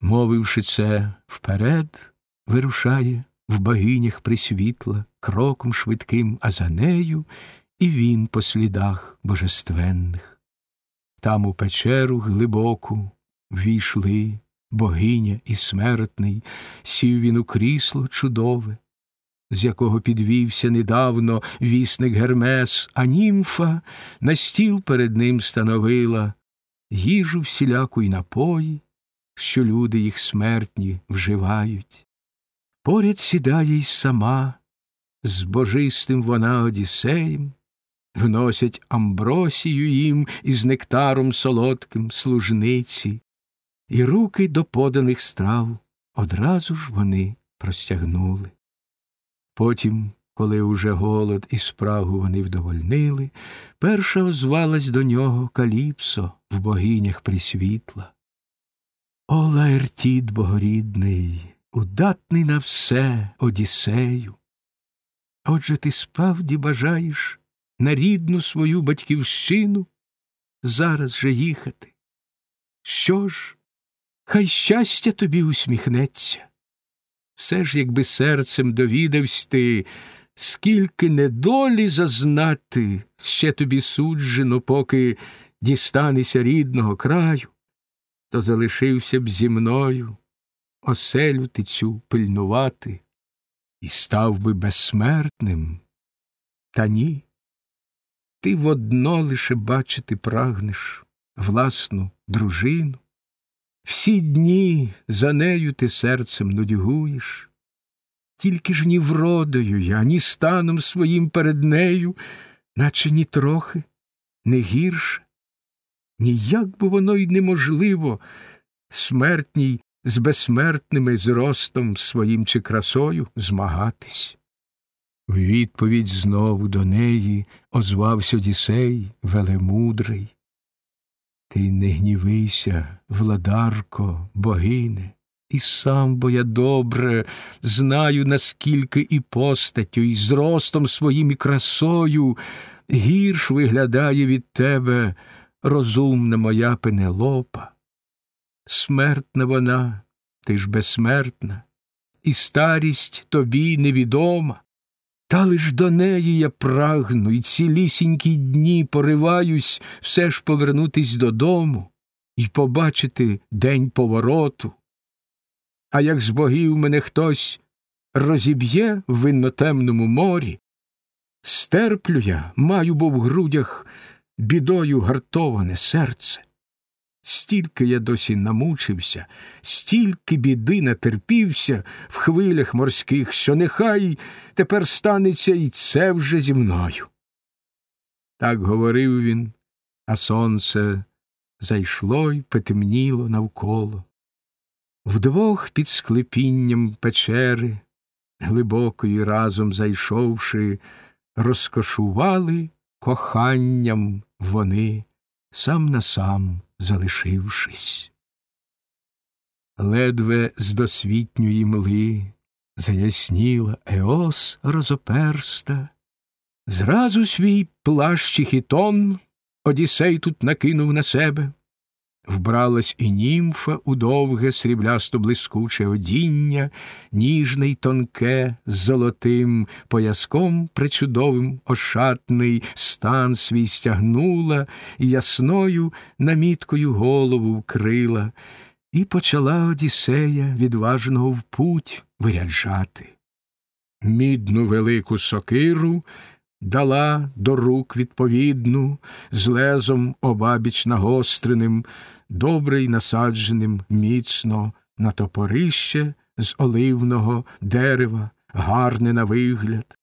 Мовивши це, вперед вирушає в богинях присвітла, кроком швидким, а за нею і він по слідах божественних. Там у печеру глибоку ввійшли богиня і смертний, сів він у крісло чудове, з якого підвівся недавно вісник Гермес, а німфа на стіл перед ним становила їжу всіляку й напої, що люди їх смертні вживають. Поряд сідає й сама, з божистим вона Одіссеєм, вносять амбросію їм із нектаром солодким служниці, і руки до поданих страв одразу ж вони простягнули. Потім, коли уже голод і спрагу вони вдовольнили, перша озвалась до нього Каліпсо в богинях присвітла. О, Лаертід богорідний, удатний на все Одіссею. Отже ти справді бажаєш на рідну свою батьківщину зараз же їхати. Що ж, хай щастя тобі усміхнеться. Все ж, якби серцем довідавсь ти, скільки недолі зазнати ще тобі суджено, поки дістанешся рідного краю, то залишився б зі мною оселю ти цю пильнувати і став би безсмертним. Та ні. Ти водно лише бачити прагнеш власну дружину. Всі дні за нею ти серцем нудьгуєш, тільки ж ні вродою я, ні станом своїм перед нею, наче ні трохи, не гірше, ніяк би воно й неможливо смертній з безсмертними зростом своїм чи красою змагатись. В відповідь знову до неї озвався Одісей велемудрий. Ти не гнівися, владарко, богине, і сам, бо я добре знаю, наскільки і постаттю, і зростом своїм і красою гірш виглядає від тебе розумна моя пенелопа. Смертна вона, ти ж безсмертна, і старість тобі невідома. Та лиш до неї я прагну і цілісінькі дні пориваюсь все ж повернутись додому і побачити день повороту. А як з богів мене хтось розіб'є в виннотемному морі, стерплю я, маю бо в грудях бідою гартоване серце. Стільки я досі намучився, стільки біди натерпівся в хвилях морських, що нехай тепер станеться і це вже зі мною. Так говорив він, а сонце зайшло й потемніло навколо. Вдвох під склепінням печери, глибокої разом зайшовши, розкошували коханням вони сам на сам залишившись. Ледве з досвітньої мли заясніла Еос розоперста, зразу свій плащ і хітон Одісей тут накинув на себе, Вбралась і німфа у довге сріблясто блискуче одіння, ніжне й тонке, з золотим пояском причудовим ошатний стан свій стягнула і ясною наміткою голову вкрила, і почала Одіссея відважного в путь виряджати. Мідну велику сокиру дала до рук відповідну, з лезом обабіч нагостреним, добре насадженим міцно на топорище з оливного дерева, гарне на вигляд.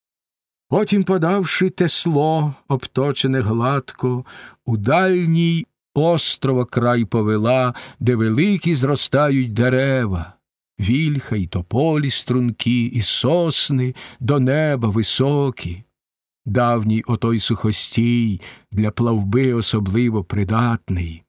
Потім, подавши тесло, обточене гладко, у дальній острова край повела, де великі зростають дерева, вільха й тополі стрункі, і сосни до неба високі. Давній отой сухостій для плавби особливо придатний.